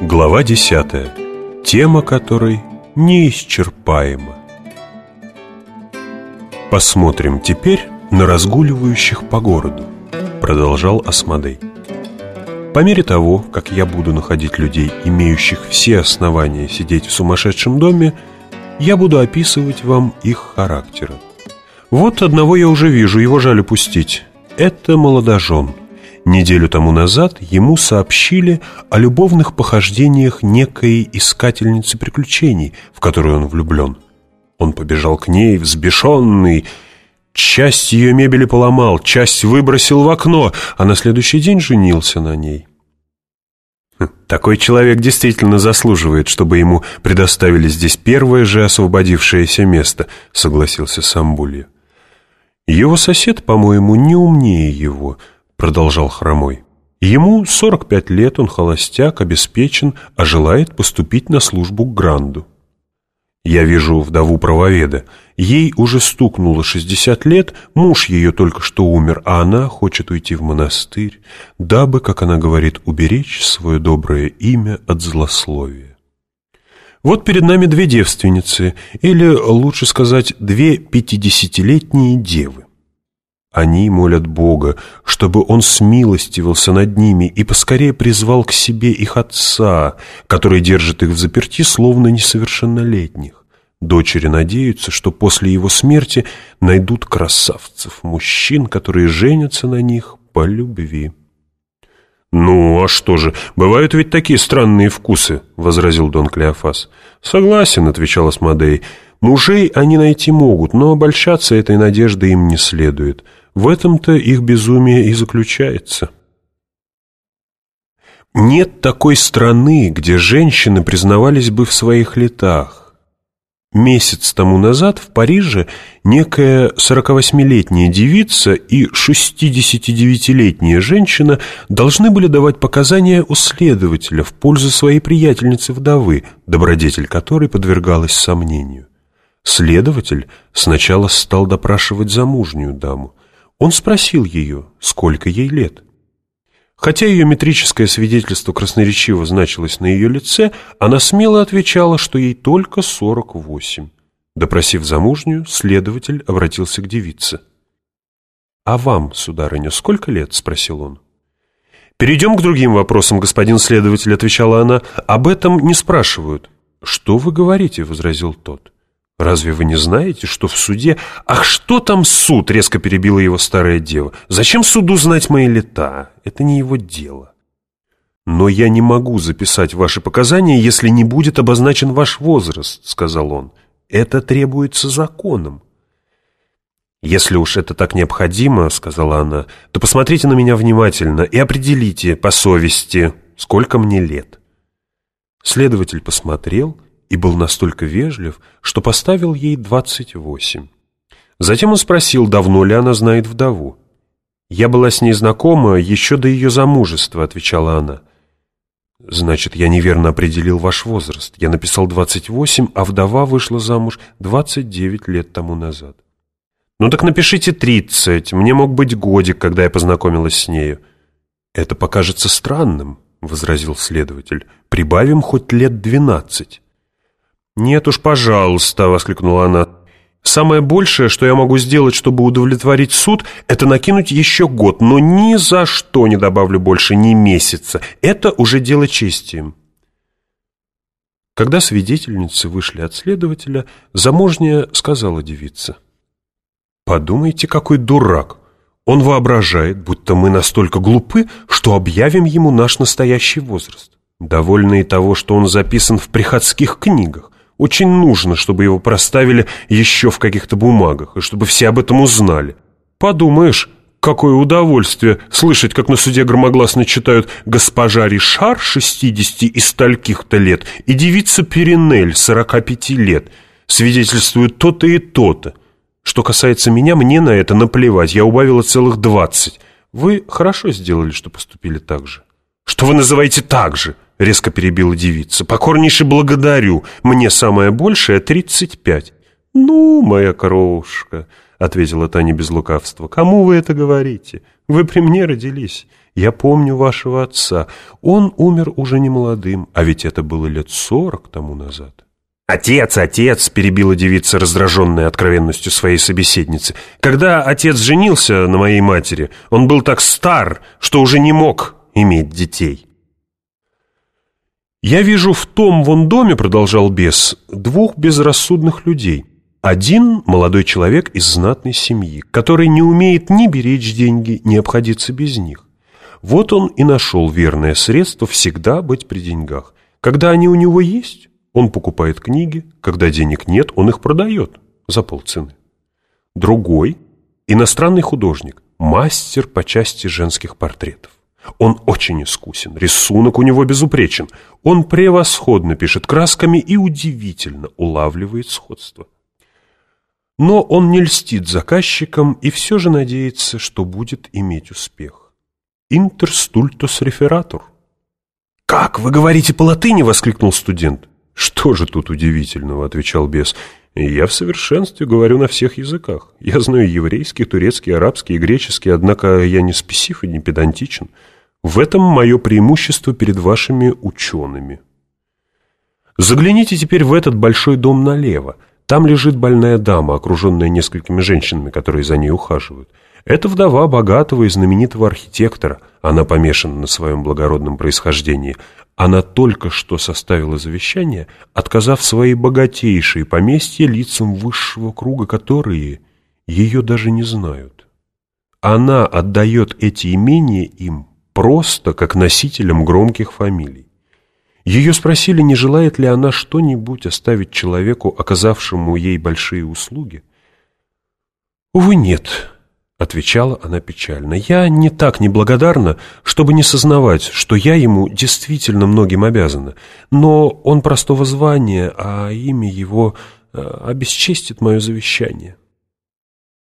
Глава 10. Тема которой неисчерпаема. Посмотрим теперь на разгуливающих по городу, продолжал Асмодей. По мере того, как я буду находить людей, имеющих все основания сидеть в сумасшедшем доме, я буду описывать вам их характеры. Вот одного я уже вижу, его жаль упустить. Это молодожен. Неделю тому назад ему сообщили о любовных похождениях некой искательницы приключений, в которую он влюблен. Он побежал к ней, взбешенный, часть ее мебели поломал, часть выбросил в окно, а на следующий день женился на ней. Такой человек действительно заслуживает, чтобы ему предоставили здесь первое же освободившееся место, согласился Самбулья. Его сосед, по-моему, не умнее его, продолжал Хромой. Ему 45 лет, он холостяк, обеспечен, а желает поступить на службу к Гранду. Я вижу вдову правоведа. Ей уже стукнуло 60 лет, муж ее только что умер, а она хочет уйти в монастырь, дабы, как она говорит, уберечь свое доброе имя от злословия. Вот перед нами две девственницы, или, лучше сказать, две пятидесятилетние девы. Они молят Бога, чтобы Он смилостивился над ними и поскорее призвал к себе их отца, который держит их в заперти, словно несовершеннолетних. Дочери надеются, что после его смерти найдут красавцев, мужчин, которые женятся на них по любви. «Ну, а что же, бывают ведь такие странные вкусы», — возразил Дон Клеофас. «Согласен», — отвечал Асмодей. «Мужей они найти могут, но обольщаться этой надеждой им не следует. В этом-то их безумие и заключается». Нет такой страны, где женщины признавались бы в своих летах. Месяц тому назад в Париже некая 48-летняя девица и 69-летняя женщина должны были давать показания у следователя в пользу своей приятельницы-вдовы, добродетель которой подвергалась сомнению. Следователь сначала стал допрашивать замужнюю даму. Он спросил ее, сколько ей лет. Хотя ее метрическое свидетельство красноречиво значилось на ее лице, она смело отвечала, что ей только 48. Допросив замужнюю, следователь обратился к девице. «А вам, сударыня, сколько лет?» — спросил он. «Перейдем к другим вопросам, господин следователь», — отвечала она. «Об этом не спрашивают». «Что вы говорите?» — возразил тот. «Разве вы не знаете, что в суде...» «Ах, что там суд?» — резко перебила его старая дева. «Зачем суду знать мои лета? Это не его дело». «Но я не могу записать ваши показания, если не будет обозначен ваш возраст», — сказал он. «Это требуется законом». «Если уж это так необходимо», — сказала она, «то посмотрите на меня внимательно и определите по совести, сколько мне лет». Следователь посмотрел и был настолько вежлив, что поставил ей двадцать восемь. Затем он спросил, давно ли она знает вдову. «Я была с ней знакома еще до ее замужества», — отвечала она. «Значит, я неверно определил ваш возраст. Я написал двадцать восемь, а вдова вышла замуж двадцать девять лет тому назад». «Ну так напишите тридцать. Мне мог быть годик, когда я познакомилась с нею». «Это покажется странным», — возразил следователь. «Прибавим хоть лет двенадцать». «Нет уж, пожалуйста», — воскликнула она. «Самое большее, что я могу сделать, чтобы удовлетворить суд, это накинуть еще год, но ни за что не добавлю больше ни месяца. Это уже дело чести». Когда свидетельницы вышли от следователя, замужняя сказала девица. «Подумайте, какой дурак! Он воображает, будто мы настолько глупы, что объявим ему наш настоящий возраст. Довольны и того, что он записан в приходских книгах. Очень нужно, чтобы его проставили еще в каких-то бумагах, и чтобы все об этом узнали. Подумаешь, какое удовольствие слышать, как на суде громогласно читают «Госпожа Ришар, 60 и стольких-то лет, и девица Перинель, 45 лет, свидетельствуют то-то и то-то. Что касается меня, мне на это наплевать, я убавила целых 20. Вы хорошо сделали, что поступили так же». «Что вы называете так же?» резко перебила девица. «Покорнейше благодарю. Мне самое большее — тридцать пять». «Ну, моя крошка», — ответила Таня без лукавства. «Кому вы это говорите? Вы при мне родились. Я помню вашего отца. Он умер уже не молодым, а ведь это было лет сорок тому назад». «Отец, отец!» — перебила девица, раздраженная откровенностью своей собеседницы. «Когда отец женился на моей матери, он был так стар, что уже не мог иметь детей». «Я вижу в том вон доме, — продолжал бес, — двух безрассудных людей. Один — молодой человек из знатной семьи, который не умеет ни беречь деньги, ни обходиться без них. Вот он и нашел верное средство всегда быть при деньгах. Когда они у него есть, он покупает книги, когда денег нет, он их продает за полцены. Другой — иностранный художник, мастер по части женских портретов. Он очень искусен, рисунок у него безупречен. Он превосходно пишет красками и удивительно улавливает сходство. Но он не льстит заказчикам и все же надеется, что будет иметь успех. «Интерстультус рефератор». «Как, вы говорите по латыни?» — воскликнул студент. «Что же тут удивительного?» — отвечал бес. «Я в совершенстве говорю на всех языках. Я знаю еврейский, турецкий, арабский и греческий, однако я не спесив и не педантичен. В этом мое преимущество перед вашими учеными. Загляните теперь в этот большой дом налево. Там лежит больная дама, окруженная несколькими женщинами, которые за ней ухаживают. Это вдова богатого и знаменитого архитектора. Она помешана на своем благородном происхождении. Она только что составила завещание, отказав свои богатейшие поместья лицам высшего круга, которые ее даже не знают. Она отдает эти имения им просто как носителем громких фамилий. Ее спросили, не желает ли она что-нибудь оставить человеку, оказавшему ей большие услуги. «Увы, нет», — отвечала она печально. «Я не так неблагодарна, чтобы не сознавать, что я ему действительно многим обязана. Но он простого звания, а имя его э, обесчестит мое завещание».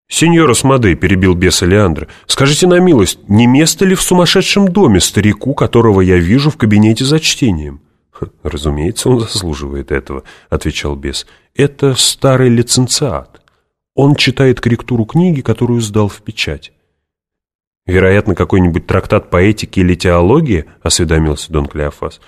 «Сеньора Смодей», — перебил беса Леандра, — «скажите на милость, не место ли в сумасшедшем доме старику, которого я вижу в кабинете за чтением?» «Разумеется, он заслуживает этого», — отвечал бес. «Это старый лиценциат. Он читает корректуру книги, которую сдал в печать». «Вероятно, какой-нибудь трактат по этике или теологии?» — осведомился Дон Клеофас.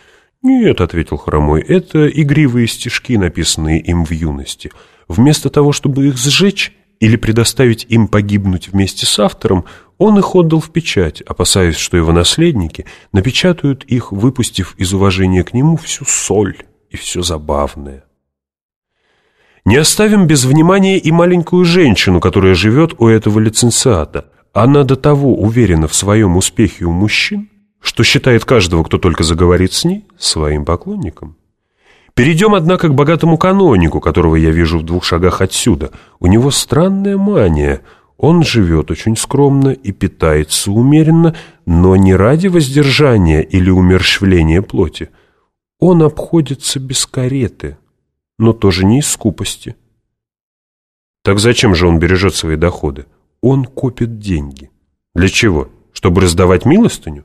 «Нет», — ответил Хромой, — «это игривые стишки, написанные им в юности. Вместо того, чтобы их сжечь, или предоставить им погибнуть вместе с автором, он их отдал в печать, опасаясь, что его наследники напечатают их, выпустив из уважения к нему всю соль и все забавное. Не оставим без внимания и маленькую женщину, которая живет у этого лиценциата. Она до того уверена в своем успехе у мужчин, что считает каждого, кто только заговорит с ней, своим поклонником. Перейдем, однако, к богатому канонику, которого я вижу в двух шагах отсюда. У него странная мания. Он живет очень скромно и питается умеренно, но не ради воздержания или умерщвления плоти. Он обходится без кареты, но тоже не из скупости. Так зачем же он бережет свои доходы? Он копит деньги. Для чего? Чтобы раздавать милостыню?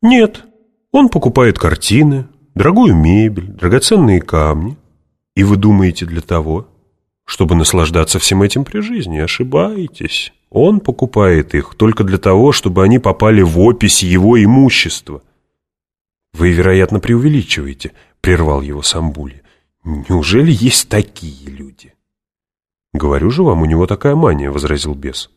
Нет. Он покупает картины, дорогую мебель, драгоценные камни. И вы думаете для того, чтобы наслаждаться всем этим при жизни. Ошибаетесь. Он покупает их только для того, чтобы они попали в опись его имущества. Вы, вероятно, преувеличиваете, прервал его Самбули. Неужели есть такие люди? Говорю же вам, у него такая мания, возразил бес.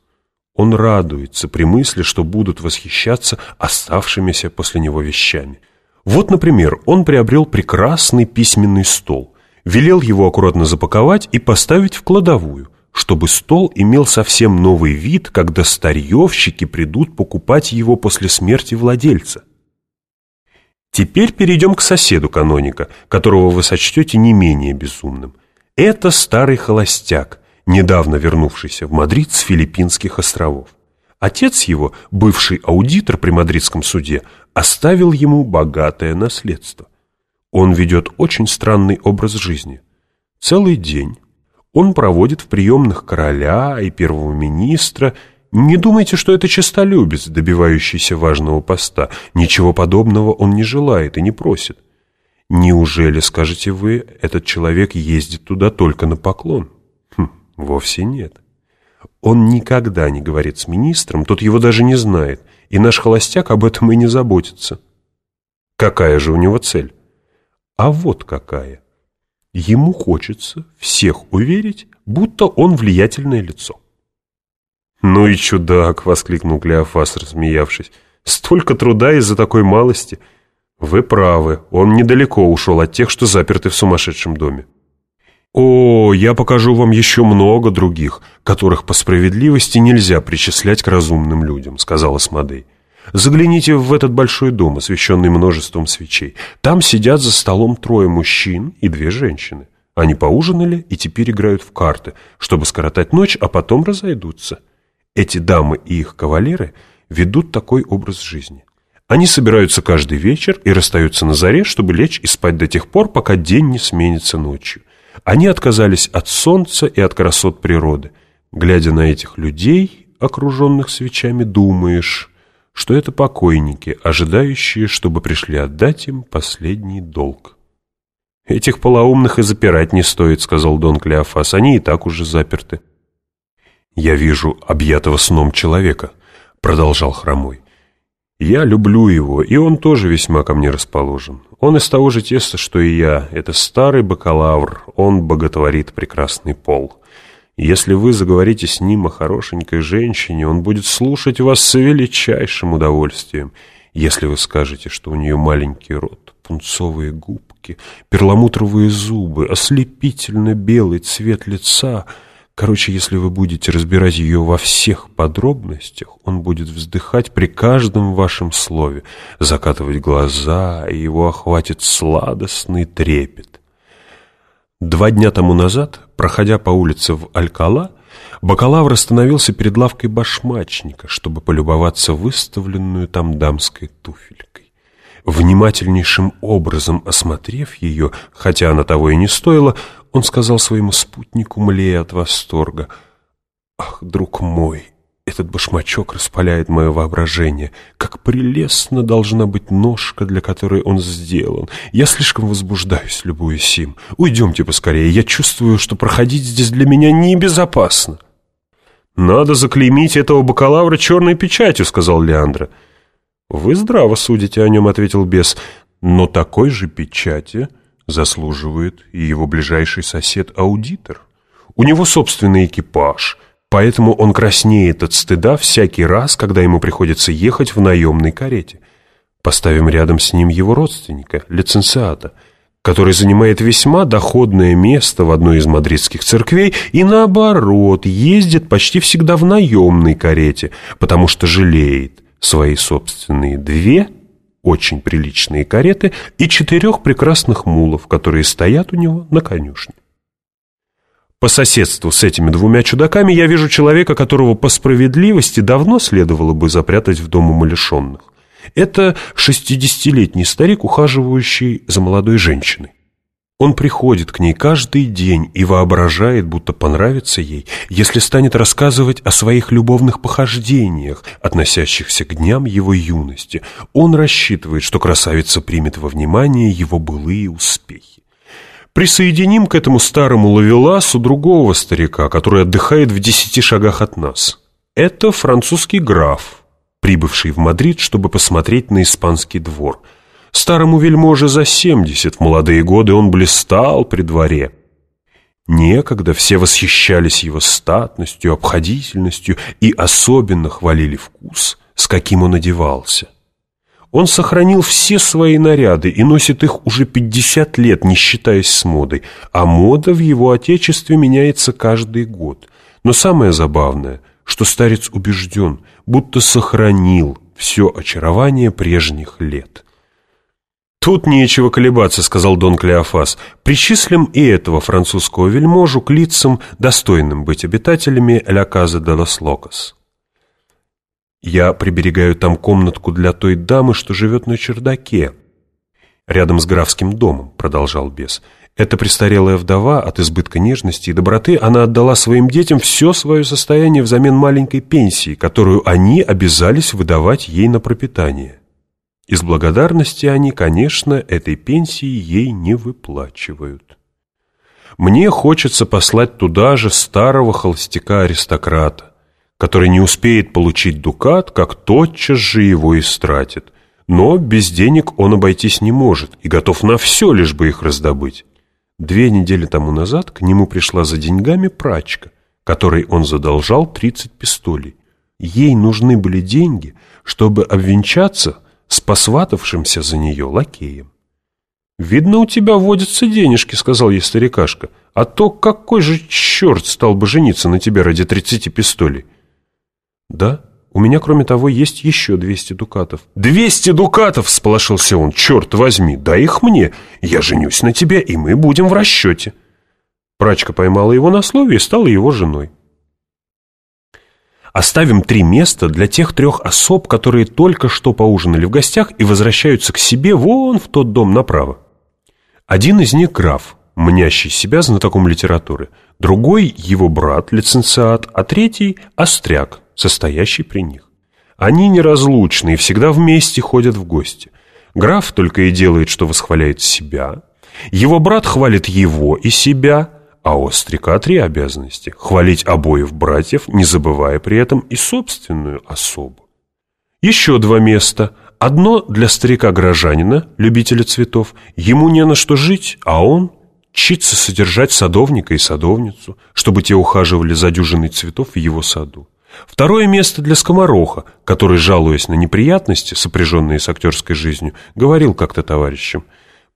Он радуется при мысли, что будут восхищаться оставшимися после него вещами – вот, например, он приобрел прекрасный письменный стол, велел его аккуратно запаковать и поставить в кладовую, чтобы стол имел совсем новый вид, когда старьевщики придут покупать его после смерти владельца. Теперь перейдем к соседу каноника, которого вы сочтете не менее безумным. Это старый холостяк, недавно вернувшийся в Мадрид с Филиппинских островов. Отец его, бывший аудитор при мадридском суде, оставил ему богатое наследство. Он ведет очень странный образ жизни. Целый день он проводит в приемных короля и первого министра. Не думайте, что это честолюбец, добивающийся важного поста. Ничего подобного он не желает и не просит. Неужели, скажете вы, этот человек ездит туда только на поклон? Хм, вовсе нет. Он никогда не говорит с министром, тот его даже не знает, и наш холостяк об этом и не заботится. Какая же у него цель? А вот какая. Ему хочется всех уверить, будто он влиятельное лицо. «Ну и чудак!» — воскликнул Клеофас, рассмеявшись. «Столько труда из-за такой малости!» «Вы правы, он недалеко ушел от тех, что заперты в сумасшедшем доме». «О, я покажу вам еще много других, которых по справедливости нельзя причислять к разумным людям», — сказала Смодей. «Загляните в этот большой дом, освещенный множеством свечей. Там сидят за столом трое мужчин и две женщины. Они поужинали и теперь играют в карты, чтобы скоротать ночь, а потом разойдутся. Эти дамы и их кавалеры ведут такой образ жизни. Они собираются каждый вечер и расстаются на заре, чтобы лечь и спать до тех пор, пока день не сменится ночью. Они отказались от солнца и от красот природы. Глядя на этих людей, окруженных свечами, думаешь, что это покойники, ожидающие, чтобы пришли отдать им последний долг. «Этих полоумных и запирать не стоит», — сказал Дон Клеофас, — «они и так уже заперты». «Я вижу объятого сном человека», — продолжал Хромой. Я люблю его, и он тоже весьма ко мне расположен. Он из того же теста, что и я. Это старый бакалавр, он боготворит прекрасный пол. Если вы заговорите с ним о хорошенькой женщине, он будет слушать вас с величайшим удовольствием. Если вы скажете, что у нее маленький рот, пунцовые губки, перламутровые зубы, ослепительно белый цвет лица — Короче, если вы будете разбирать ее во всех подробностях, он будет вздыхать при каждом вашем слове, закатывать глаза, и его охватит сладостный трепет. Два дня тому назад, проходя по улице в Алькала, бакалавр остановился перед лавкой башмачника, чтобы полюбоваться выставленную там дамской туфелькой. Внимательнейшим образом осмотрев ее, хотя она того и не стоила, он сказал своему спутнику, млея от восторга, «Ах, друг мой, этот башмачок распаляет мое воображение. Как прелестно должна быть ножка, для которой он сделан. Я слишком возбуждаюсь, любуясь им. Уйдемте поскорее, я чувствую, что проходить здесь для меня небезопасно». «Надо заклеймить этого бакалавра черной печатью», — сказал Леандра. «Вы здраво судите о нем», — ответил бес. «Но такой же печати заслуживает и его ближайший сосед-аудитор. У него собственный экипаж, поэтому он краснеет от стыда всякий раз, когда ему приходится ехать в наемной карете. Поставим рядом с ним его родственника, лиценциата, который занимает весьма доходное место в одной из мадридских церквей и, наоборот, ездит почти всегда в наемной карете, потому что жалеет свои собственные две очень приличные кареты и четырех прекрасных мулов, которые стоят у него на конюшне. По соседству с этими двумя чудаками я вижу человека, которого по справедливости давно следовало бы запрятать в дом умалишенных. Это шестидесятилетний старик, ухаживающий за молодой женщиной. Он приходит к ней каждый день и воображает, будто понравится ей, если станет рассказывать о своих любовных похождениях, относящихся к дням его юности. Он рассчитывает, что красавица примет во внимание его былые успехи. Присоединим к этому старому лавеласу другого старика, который отдыхает в десяти шагах от нас. Это французский граф, прибывший в Мадрид, чтобы посмотреть на испанский двор – Старому вельможе за семьдесят, в молодые годы он блистал при дворе. Некогда все восхищались его статностью, обходительностью и особенно хвалили вкус, с каким он одевался. Он сохранил все свои наряды и носит их уже пятьдесят лет, не считаясь с модой, а мода в его отечестве меняется каждый год. Но самое забавное, что старец убежден, будто сохранил все очарование прежних лет. «Тут нечего колебаться», — сказал Дон Клеофас. «Причислим и этого французского вельможу к лицам, достойным быть обитателями Ля Каза де лос Локос». «Я приберегаю там комнатку для той дамы, что живет на чердаке, рядом с графским домом», — продолжал бес. «Эта престарелая вдова от избытка нежности и доброты, она отдала своим детям все свое состояние взамен маленькой пенсии, которую они обязались выдавать ей на пропитание». Из благодарности они, конечно, этой пенсии ей не выплачивают. Мне хочется послать туда же старого холостяка-аристократа, который не успеет получить дукат, как тотчас же его истратит. Но без денег он обойтись не может и готов на все, лишь бы их раздобыть. Две недели тому назад к нему пришла за деньгами прачка, которой он задолжал 30 пистолей. Ей нужны были деньги, чтобы обвенчаться с посватавшимся за нее лакеем. «Видно, у тебя водятся денежки», — сказал ей старикашка. «А то какой же черт стал бы жениться на тебе ради тридцати пистолей?» «Да, у меня, кроме того, есть еще двести дукатов». «Двести дукатов!» — всполошился он. «Черт возьми, дай их мне. Я женюсь на тебе, и мы будем в расчете». Прачка поймала его на слове и стала его женой. Оставим три места для тех трех особ, которые только что поужинали в гостях и возвращаются к себе вон в тот дом направо. Один из них граф, мнящий себя знатоком литературы, другой – его брат, лиценциат, а третий – остряк, состоящий при них. Они неразлучны и всегда вместе ходят в гости. Граф только и делает, что восхваляет себя. Его брат хвалит его и себя, а у остряка три обязанности – хвалить обоих братьев, не забывая при этом и собственную особу. Еще два места – Одно для старика-горожанина, любителя цветов, ему не на что жить, а он чится содержать садовника и садовницу, чтобы те ухаживали за дюжиной цветов в его саду. Второе место для скомороха, который, жалуясь на неприятности, сопряженные с актерской жизнью, говорил как-то товарищам,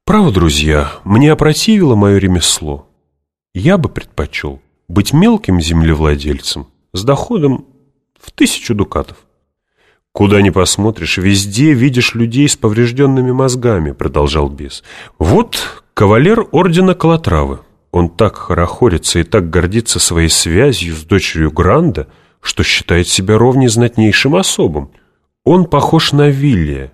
«Право, друзья, мне опротивило мое ремесло. Я бы предпочел быть мелким землевладельцем с доходом в тысячу дукатов». «Куда ни посмотришь, везде видишь людей с поврежденными мозгами», — продолжал бес. «Вот кавалер ордена Калатравы. Он так хорохорится и так гордится своей связью с дочерью Гранда, что считает себя ровней знатнейшим особом. Он похож на Виллия,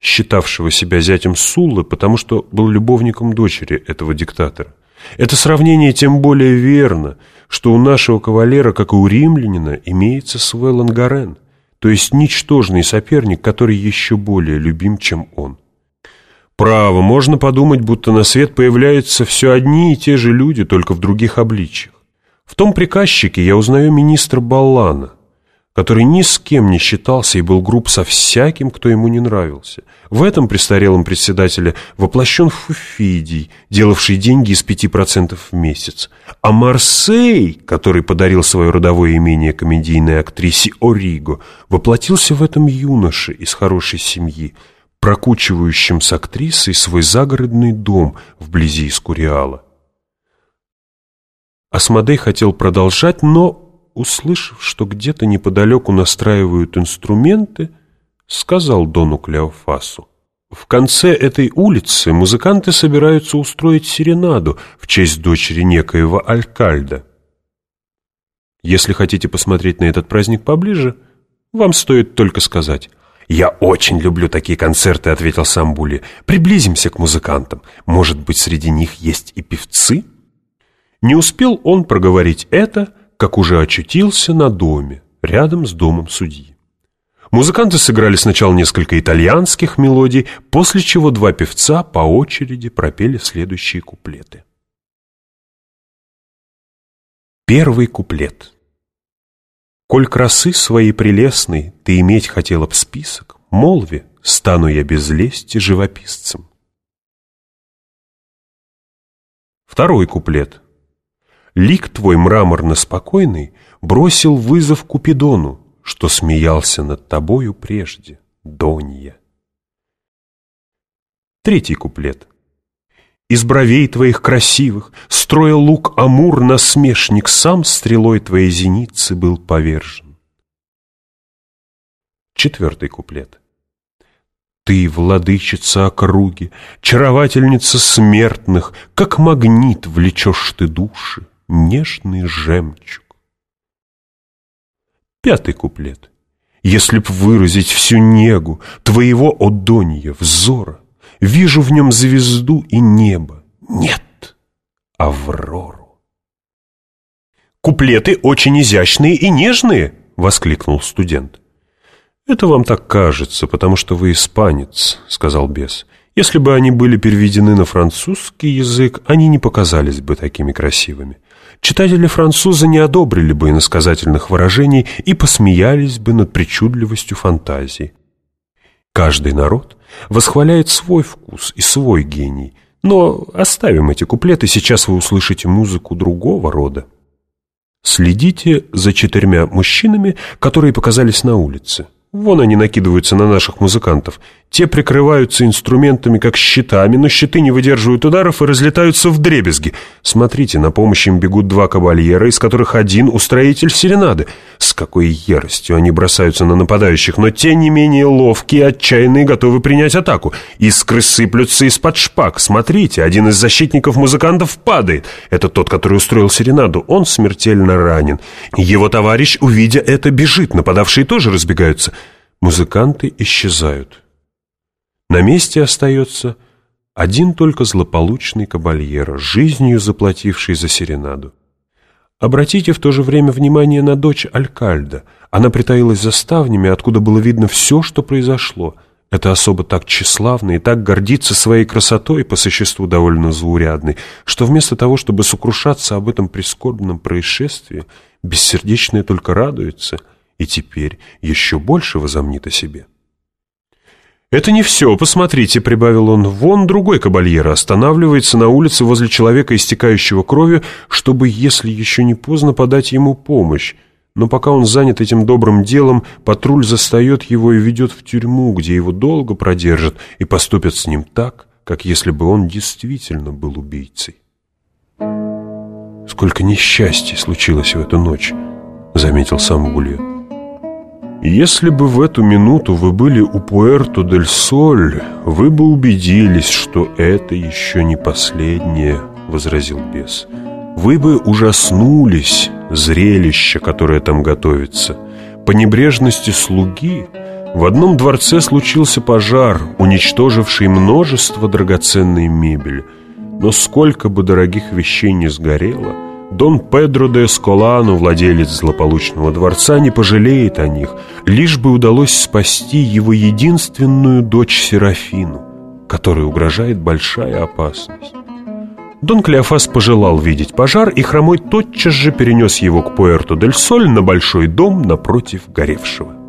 считавшего себя зятем Суллы, потому что был любовником дочери этого диктатора. Это сравнение тем более верно, что у нашего кавалера, как и у римлянина, имеется свой лангарен» то есть ничтожный соперник, который еще более любим, чем он. Право, можно подумать, будто на свет появляются все одни и те же люди, только в других обличьях. В том приказчике я узнаю министра Баллана – который ни с кем не считался и был груб со всяким, кто ему не нравился. В этом престарелом председателе воплощен Фуфидий, делавший деньги из пяти процентов в месяц. А Марсей, который подарил свое родовое имение комедийной актрисе Ориго, воплотился в этом юноше из хорошей семьи, прокучивающим с актрисой свой загородный дом вблизи Искуриала. Асмодей хотел продолжать, но услышав, что где-то неподалеку настраивают инструменты, сказал Дону Клеофасу. В конце этой улицы музыканты собираются устроить серенаду в честь дочери некоего Алькальда. Если хотите посмотреть на этот праздник поближе, вам стоит только сказать «Я очень люблю такие концерты», — ответил Самбули. «Приблизимся к музыкантам. Может быть, среди них есть и певцы?» Не успел он проговорить это, — как уже очутился на доме, рядом с домом судьи. Музыканты сыграли сначала несколько итальянских мелодий, после чего два певца по очереди пропели следующие куплеты. Первый куплет. «Коль красы своей прелестной ты иметь хотела б список, молви, стану я без лести живописцем». Второй куплет. Лик твой мраморно-спокойный бросил вызов Купидону, что смеялся над тобою прежде, Донья. Третий куплет. Из бровей твоих красивых, строя лук Амур, насмешник, сам стрелой твоей зеницы был повержен. Четвертый куплет. Ты, владычица округи, чаровательница смертных, Как магнит влечешь ты души, нежный жемчуг. Пятый куплет. Если б выразить всю негу Твоего, о Донья, взора, Вижу в нем звезду и небо. Нет, Аврору. «Куплеты очень изящные и нежные!» — воскликнул студент. «Это вам так кажется, потому что вы испанец», — сказал бес. Если бы они были переведены на французский язык, они не показались бы такими красивыми. Читатели-французы не одобрили бы иносказательных выражений и посмеялись бы над причудливостью фантазии. Каждый народ восхваляет свой вкус и свой гений, но оставим эти куплеты, сейчас вы услышите музыку другого рода. Следите за четырьмя мужчинами, которые показались на улице. Вон они накидываются на наших музыкантов. Те прикрываются инструментами, как щитами, но щиты не выдерживают ударов и разлетаются в дребезги. Смотрите, на помощь им бегут два кабальера, из которых один — устроитель серенады. С какой яростью они бросаются на нападающих, но те не менее ловкие, отчаянные, готовы принять атаку. Искры сыплются из-под шпаг. Смотрите, один из защитников музыкантов падает. Это тот, который устроил серенаду. Он смертельно ранен. Его товарищ, увидя это, бежит. Нападавшие тоже разбегаются. Музыканты исчезают. На месте остается один только злополучный кабальеро, жизнью заплативший за серенаду. Обратите в то же время внимание на дочь Алькальда. Она притаилась за ставнями, откуда было видно все, что произошло. Эта особа так тщеславна и так гордится своей красотой, по существу довольно заурядной, что вместо того, чтобы сокрушаться об этом прискорбном происшествии, бессердечная только радуется и теперь еще больше возомнит о себе. «Это не все, посмотрите», — прибавил он, — «вон другой кабальера останавливается на улице возле человека, истекающего кровью, чтобы, если еще не поздно, подать ему помощь. Но пока он занят этим добрым делом, патруль застает его и ведет в тюрьму, где его долго продержат и поступят с ним так, как если бы он действительно был убийцей». «Сколько несчастья случилось в эту ночь», — заметил сам Гульо. Если бы в эту минуту вы были у Пуэрто-дель-Соль, вы бы убедились, что это еще не последнее, — возразил бес. Вы бы ужаснулись зрелище, которое там готовится. По небрежности слуги в одном дворце случился пожар, уничтоживший множество драгоценной мебели. Но сколько бы дорогих вещей не сгорело — Дон Педро де Эсколано, владелец злополучного дворца, не пожалеет о них, лишь бы удалось спасти его единственную дочь Серафину, которой угрожает большая опасность. Дон Клеофас пожелал видеть пожар, и Хромой тотчас же перенес его к Пуэрто-дель-Соль на большой дом напротив горевшего.